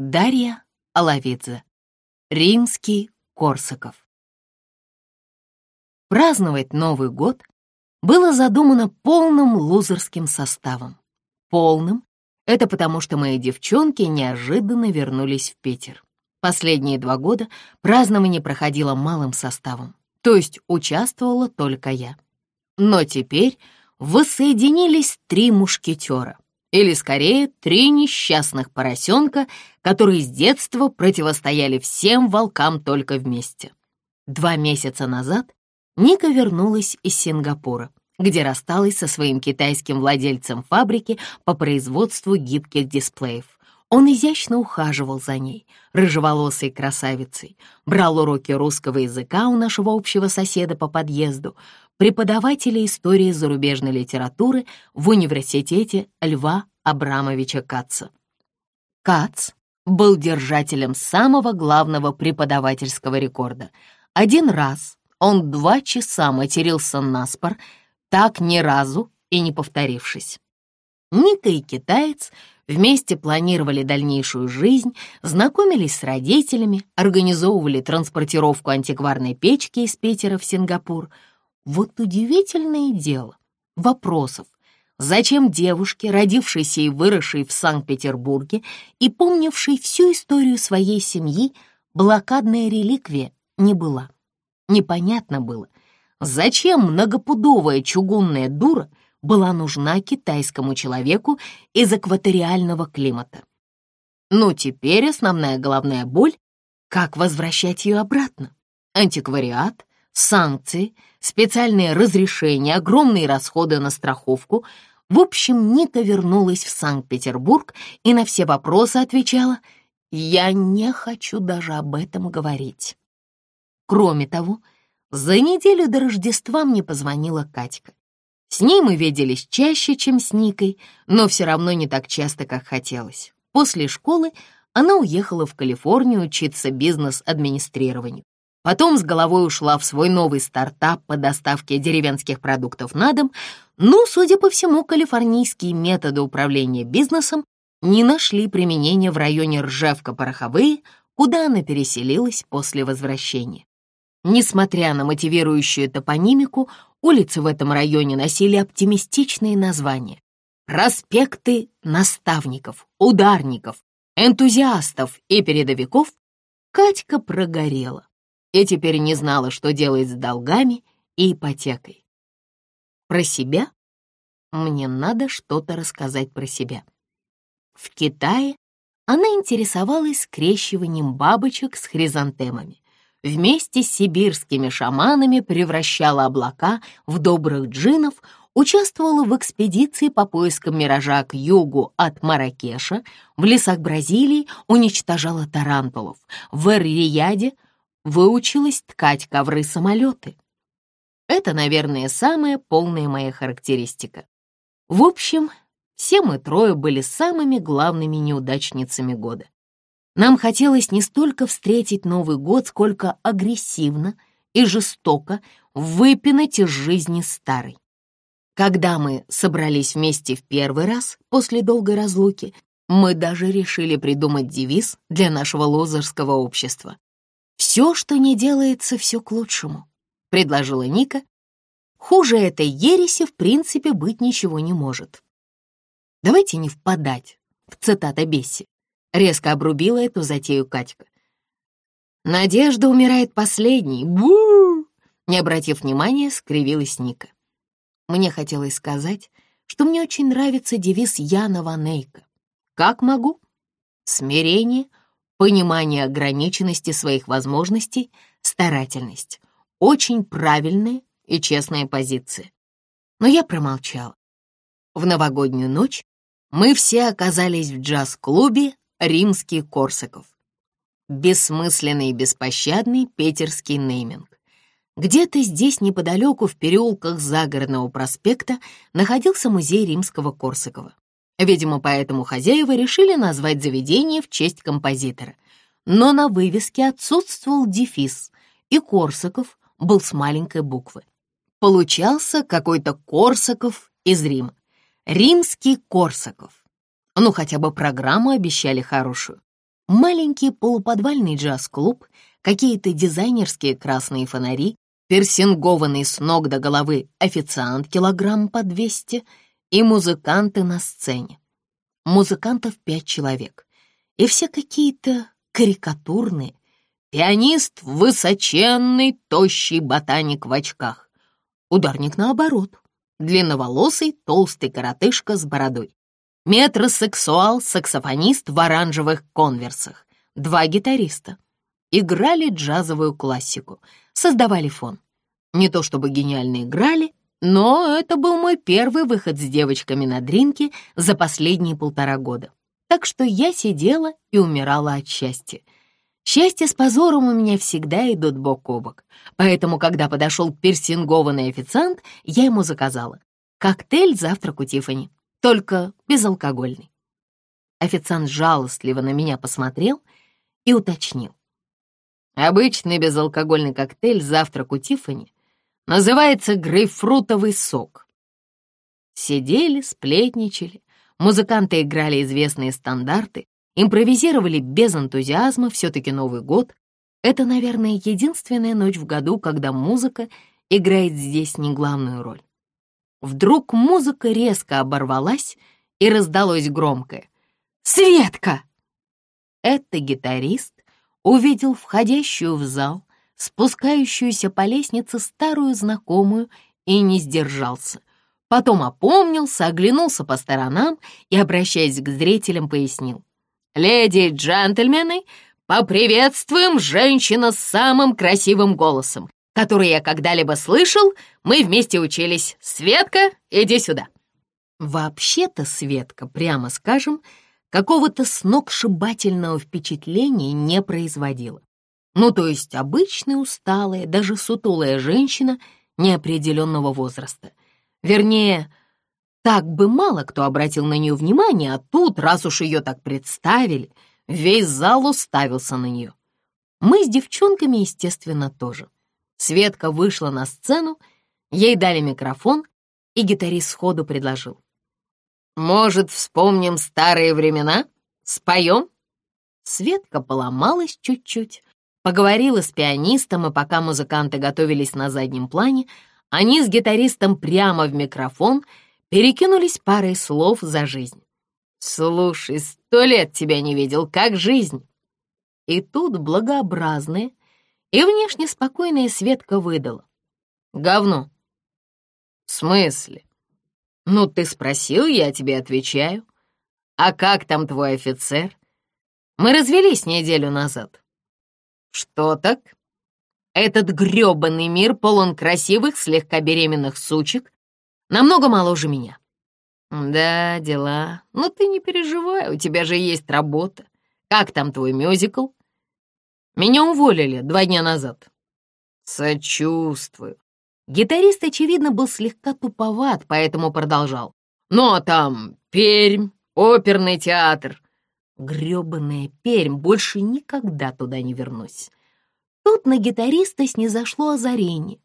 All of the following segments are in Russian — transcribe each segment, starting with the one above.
Дарья Алавидзе. Римский Корсаков. Праздновать Новый год было задумано полным лузерским составом. Полным — это потому, что мои девчонки неожиданно вернулись в Питер. Последние два года празднование проходило малым составом, то есть участвовала только я. Но теперь воссоединились три мушкетера, или скорее три несчастных поросенка, которые с детства противостояли всем волкам только вместе. Два месяца назад Ника вернулась из Сингапура, где рассталась со своим китайским владельцем фабрики по производству гибких дисплеев. Он изящно ухаживал за ней, рыжеволосой красавицей, брал уроки русского языка у нашего общего соседа по подъезду, преподавателя истории зарубежной литературы в университете Льва Абрамовича Каца. Кац был держателем самого главного преподавательского рекорда. Один раз он два часа матерился наспор, так ни разу и не повторившись. Ника и китаец вместе планировали дальнейшую жизнь, знакомились с родителями, организовывали транспортировку антикварной печки из Питера в Сингапур. Вот удивительное дело. Вопросов. Зачем девушке, родившейся и выросшей в Санкт-Петербурге и помнившей всю историю своей семьи, блокадная реликвия не была? Непонятно было, зачем многопудовая чугунная дура — была нужна китайскому человеку из экваториального климата. Но теперь основная головная боль — как возвращать ее обратно. Антиквариат, санкции, специальные разрешения, огромные расходы на страховку. В общем, Ника вернулась в Санкт-Петербург и на все вопросы отвечала «Я не хочу даже об этом говорить». Кроме того, за неделю до Рождества мне позвонила Катька. С ней мы виделись чаще, чем с Никой, но все равно не так часто, как хотелось. После школы она уехала в Калифорнию учиться бизнес-администрированию. Потом с головой ушла в свой новый стартап по доставке деревенских продуктов на дом, но, судя по всему, калифорнийские методы управления бизнесом не нашли применения в районе Ржевка-Пороховые, куда она переселилась после возвращения. Несмотря на мотивирующую топонимику, улицы в этом районе носили оптимистичные названия. Проспекты наставников, ударников, энтузиастов и передовиков Катька прогорела и теперь не знала, что делать с долгами и ипотекой. Про себя? Мне надо что-то рассказать про себя. В Китае она интересовалась скрещиванием бабочек с хризантемами вместе с сибирскими шаманами превращала облака в добрых джинов, участвовала в экспедиции по поискам миража к югу от Маракеша, в лесах Бразилии уничтожала тарантулов, в Эр-Рияде выучилась ткать ковры-самолеты. Это, наверное, самая полная моя характеристика. В общем, все мы трое были самыми главными неудачницами года. Нам хотелось не столько встретить Новый год, сколько агрессивно и жестоко выпинать из жизни старый. Когда мы собрались вместе в первый раз после долгой разлуки, мы даже решили придумать девиз для нашего лозерского общества. «Все, что не делается, все к лучшему», — предложила Ника. Хуже этой ереси в принципе быть ничего не может. Давайте не впадать в цитата Бесси. Резко обрубила эту затею Катька. «Надежда умирает последней! бу Не обратив внимания, скривилась Ника. Мне хотелось сказать, что мне очень нравится девиз Яна Ванейка. Как могу? Смирение, понимание ограниченности своих возможностей, старательность. Очень правильная и честная позиция. Но я промолчала. В новогоднюю ночь мы все оказались в джаз-клубе Римский Корсаков. Бессмысленный и беспощадный питерский нейминг. Где-то здесь неподалеку в переулках Загородного проспекта находился музей римского Корсакова. Видимо, поэтому хозяева решили назвать заведение в честь композитора. Но на вывеске отсутствовал дефис, и Корсаков был с маленькой буквы. Получался какой-то Корсаков из Рима. Римский Корсаков. Ну, хотя бы программу обещали хорошую. Маленький полуподвальный джаз-клуб, какие-то дизайнерские красные фонари, персингованный с ног до головы официант килограмм по 200 и музыканты на сцене. Музыкантов пять человек, и все какие-то карикатурные. Пианист — высоченный, тощий ботаник в очках. Ударник наоборот, длинноволосый, толстый коротышка с бородой. Метросексуал, саксофонист в оранжевых конверсах. Два гитариста. Играли джазовую классику, создавали фон. Не то чтобы гениально играли, но это был мой первый выход с девочками на дринке за последние полтора года. Так что я сидела и умирала от счастья. Счастье с позором у меня всегда идут бок о бок. Поэтому, когда подошел персингованный официант, я ему заказала. Коктейль «Завтрак у Тиффани», только безалкогольный. Официант жалостливо на меня посмотрел и уточнил. Обычный безалкогольный коктейль «Завтрак у Тиффани» называется грейпфрутовый сок. Сидели, сплетничали, музыканты играли известные стандарты, импровизировали без энтузиазма, все-таки Новый год. Это, наверное, единственная ночь в году, когда музыка играет здесь не главную роль. Вдруг музыка резко оборвалась и раздалось громкое «Светка!». Это гитарист увидел входящую в зал, спускающуюся по лестнице старую знакомую и не сдержался. Потом опомнился, оглянулся по сторонам и, обращаясь к зрителям, пояснил. «Леди и джентльмены, поприветствуем женщину с самым красивым голосом, который я когда-либо слышал. Мы вместе учились. Светка, иди сюда». Вообще-то Светка, прямо скажем, какого-то сногсшибательного впечатления не производила. Ну, то есть обычная усталая, даже сутулая женщина неопределенного возраста. Вернее, так бы мало кто обратил на нее внимание, а тут, раз уж ее так представили, весь зал уставился на нее. Мы с девчонками, естественно, тоже. Светка вышла на сцену, ей дали микрофон, и гитарист сходу предложил. «Может, вспомним старые времена? Споем?» Светка поломалась чуть-чуть, поговорила с пианистом, и пока музыканты готовились на заднем плане, они с гитаристом прямо в микрофон перекинулись парой слов за жизнь. «Слушай, сто лет тебя не видел, как жизнь?» И тут благообразная и внешне спокойная Светка выдала. «Говно». «В смысле?» «Ну, ты спросил, я тебе отвечаю. А как там твой офицер?» «Мы развелись неделю назад». «Что так?» «Этот грёбаный мир полон красивых, слегка беременных сучек, намного моложе меня». «Да, дела. Но ты не переживай, у тебя же есть работа. Как там твой мюзикл?» «Меня уволили два дня назад». «Сочувствую». Гитарист, очевидно, был слегка туповат, поэтому продолжал. «Ну, а там Пермь, оперный театр, Грёбаная Пермь, больше никогда туда не вернусь. Тут на гитариста снизошло озарение.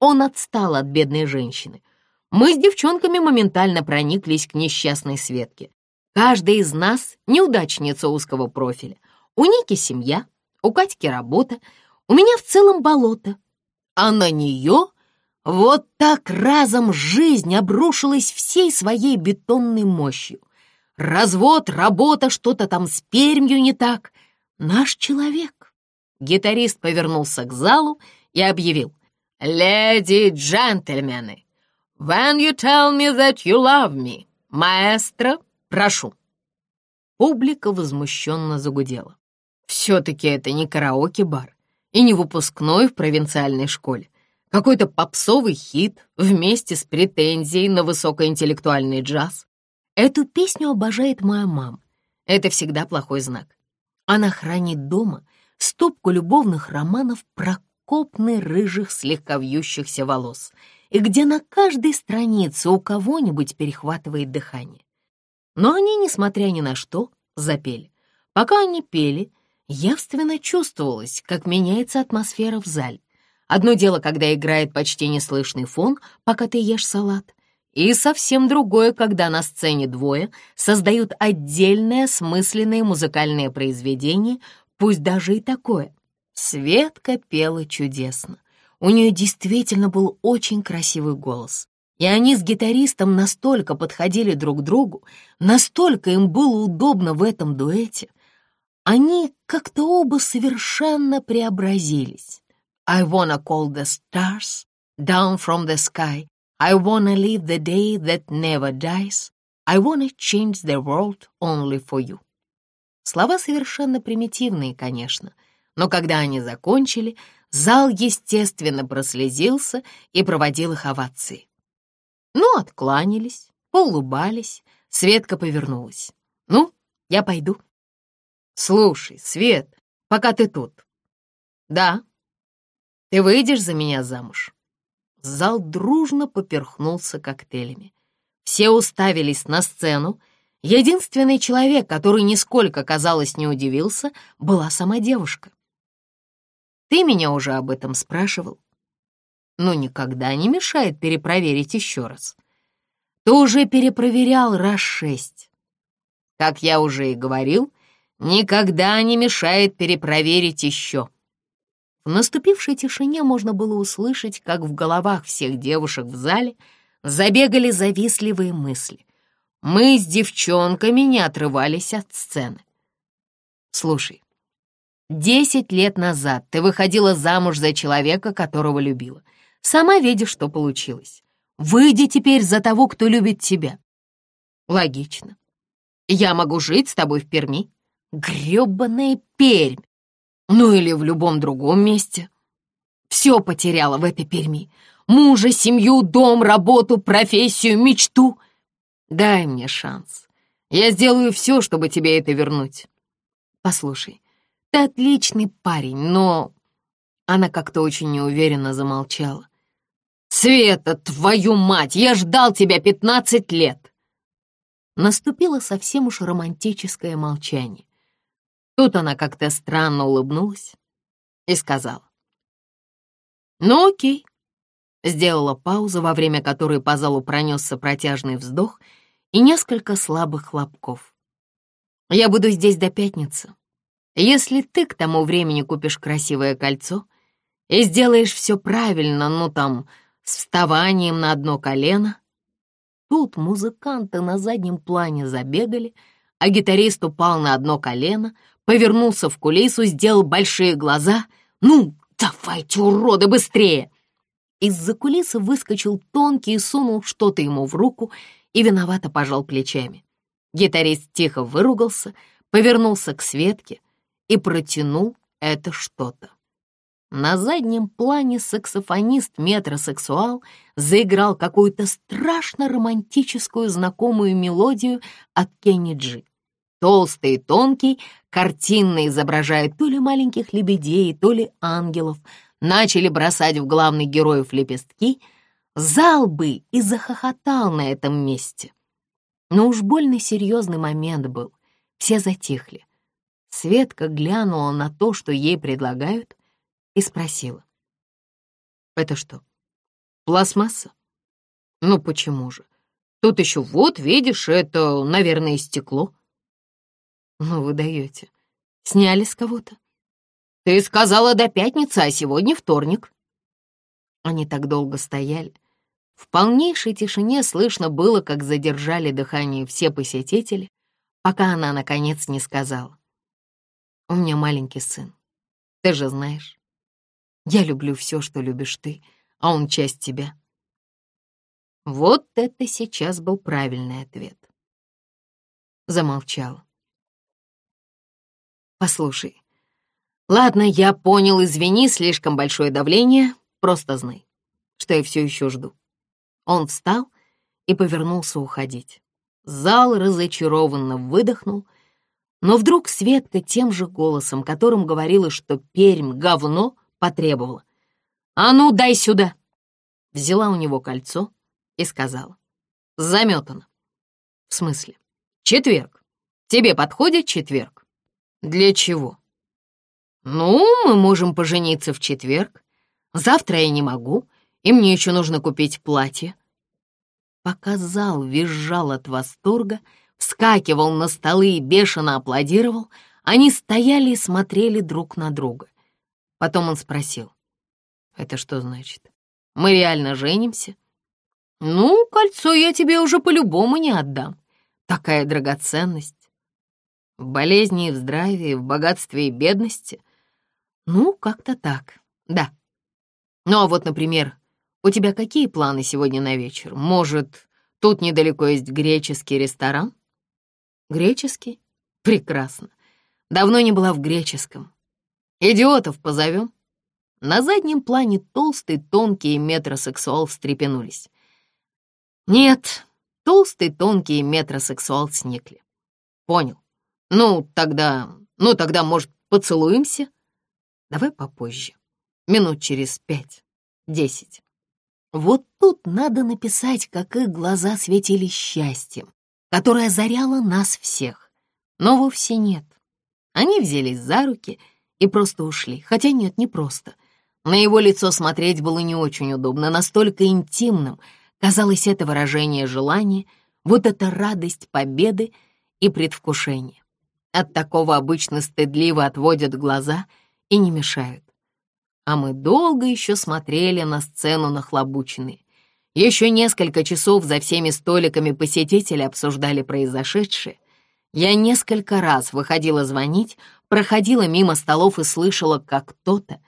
Он отстал от бедной женщины. Мы с девчонками моментально прониклись к несчастной Светке. Каждая из нас — неудачница узкого профиля. У Ники семья, у Катьки работа, у меня в целом болото. А на нее вот так разом жизнь обрушилась всей своей бетонной мощью. Развод, работа, что-то там с Пермью не так. Наш человек. Гитарист повернулся к залу и объявил. «Леди джентльмены, when you tell me that you love me, маэстро, прошу». Публика возмущенно загудела. Все-таки это не караоке-бар и не выпускной в провинциальной школе. Какой-то попсовый хит вместе с претензией на высокоинтеллектуальный джаз. Эту песню обожает моя мама. Это всегда плохой знак. Она хранит дома стопку любовных романов про копны рыжих слегка вьющихся волос, и где на каждой странице у кого-нибудь перехватывает дыхание. Но они, несмотря ни на что, запели. Пока они пели, явственно чувствовалось, как меняется атмосфера в зале. Одно дело, когда играет почти неслышный фон, пока ты ешь салат, и совсем другое, когда на сцене двое создают отдельное смысленное музыкальное произведение, пусть даже и такое. Светка пела чудесно. У нее действительно был очень красивый голос. И они с гитаристом настолько подходили друг к другу, настолько им было удобно в этом дуэте. Они как-то оба совершенно преобразились. I wanna call the stars down from the sky. I wanna live the day that never dies. I wanna change the world only for you. Слова совершенно примитивные, конечно, но когда они закончили, зал, естественно, прослезился и проводил их овации. Ну, откланялись, поулыбались. Светка повернулась. «Ну, я пойду». «Слушай, Свет, пока ты тут». «Да». «Ты выйдешь за меня замуж?» Зал дружно поперхнулся коктейлями. Все уставились на сцену. Единственный человек, который нисколько, казалось, не удивился, была сама девушка. «Ты меня уже об этом спрашивал?» но никогда не мешает перепроверить еще раз. Ты уже перепроверял раз шесть. Как я уже и говорил, никогда не мешает перепроверить еще. В наступившей тишине можно было услышать, как в головах всех девушек в зале забегали завистливые мысли. Мы с девчонками не отрывались от сцены. Слушай, десять лет назад ты выходила замуж за человека, которого любила — Сама видишь, что получилось. Выйди теперь за того, кто любит тебя. Логично. Я могу жить с тобой в Перми. Грёбаная Пермь. Ну или в любом другом месте. Все потеряла в этой Перми. Мужа, семью, дом, работу, профессию, мечту. Дай мне шанс. Я сделаю все, чтобы тебе это вернуть. Послушай, ты отличный парень, но она как-то очень неуверенно замолчала. «Света, твою мать, я ждал тебя пятнадцать лет!» Наступило совсем уж романтическое молчание. Тут она как-то странно улыбнулась и сказала. «Ну окей». Сделала паузу, во время которой по залу пронесся протяжный вздох и несколько слабых хлопков. «Я буду здесь до пятницы. Если ты к тому времени купишь красивое кольцо — и сделаешь все правильно, ну там, с вставанием на одно колено. Тут музыканты на заднем плане забегали, а гитарист упал на одно колено, повернулся в кулису, сделал большие глаза. «Ну, давайте, уроды, быстрее!» Из-за кулисы выскочил тонкий и сунул что-то ему в руку и виновато пожал плечами. Гитарист тихо выругался, повернулся к Светке и протянул это что-то. На заднем плане саксофонист-метросексуал заиграл какую-то страшно романтическую знакомую мелодию от Кенни Джи. Толстый и тонкий, картинно изображая то ли маленьких лебедей, то ли ангелов, начали бросать в главных героев лепестки, зал бы и захохотал на этом месте. Но уж больно серьезный момент был, все затихли. Светка глянула на то, что ей предлагают, и спросила. «Это что, пластмасса?» «Ну почему же? Тут еще вот, видишь, это, наверное, стекло». «Ну вы даете. Сняли с кого-то?» «Ты сказала до пятницы, а сегодня вторник». Они так долго стояли. В полнейшей тишине слышно было, как задержали дыхание все посетители, пока она, наконец, не сказала. «У меня маленький сын, ты же знаешь. Я люблю все, что любишь ты, а он часть тебя. Вот это сейчас был правильный ответ. Замолчала. Послушай, ладно, я понял, извини, слишком большое давление, просто знай, что я все еще жду. Он встал и повернулся уходить. Зал разочарованно выдохнул, но вдруг Светка тем же голосом, которым говорила, что Пермь — говно, потребовала. «А ну, дай сюда!» Взяла у него кольцо и сказала. «Заметано». «В смысле?» «Четверг. Тебе подходит четверг?» «Для чего?» «Ну, мы можем пожениться в четверг. Завтра я не могу, и мне еще нужно купить платье». Пока зал визжал от восторга, вскакивал на столы и бешено аплодировал, они стояли и смотрели друг на друга. Потом он спросил, «Это что значит? Мы реально женимся?» «Ну, кольцо я тебе уже по-любому не отдам. Такая драгоценность. В болезни и в здравии, в богатстве и бедности. Ну, как-то так, да. Ну, а вот, например, у тебя какие планы сегодня на вечер? Может, тут недалеко есть греческий ресторан? Греческий? Прекрасно. Давно не была в греческом. Идиотов позовем. На заднем плане толстый, тонкий метросексуал встрепенулись. Нет, толстый, тонкий метросексуал сникли. Понял. Ну, тогда, ну, тогда, может, поцелуемся? Давай попозже. Минут через пять, десять. Вот тут надо написать, как их глаза светили счастьем, которое озаряло нас всех. Но вовсе нет. Они взялись за руки и просто ушли. Хотя нет, не просто. На его лицо смотреть было не очень удобно, настолько интимным — Казалось, это выражение желания, вот эта радость победы и предвкушение. От такого обычно стыдливо отводят глаза и не мешают. А мы долго еще смотрели на сцену нахлобученные. Еще несколько часов за всеми столиками посетители обсуждали произошедшее. Я несколько раз выходила звонить, проходила мимо столов и слышала, как кто-то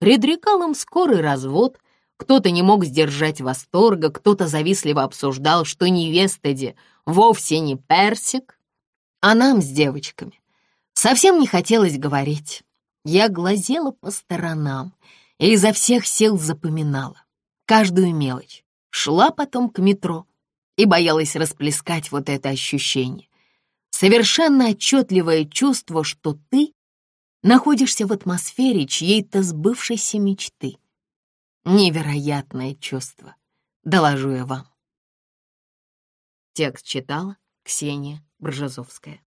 предрекал им скорый развод — кто-то не мог сдержать восторга, кто-то завистливо обсуждал, что невеста Ди вовсе не персик, а нам с девочками совсем не хотелось говорить. Я глазела по сторонам и изо всех сил запоминала каждую мелочь, шла потом к метро и боялась расплескать вот это ощущение. Совершенно отчетливое чувство, что ты находишься в атмосфере чьей-то сбывшейся мечты. Невероятное чувство, доложу я вам. Текст читала Ксения Бржазовская.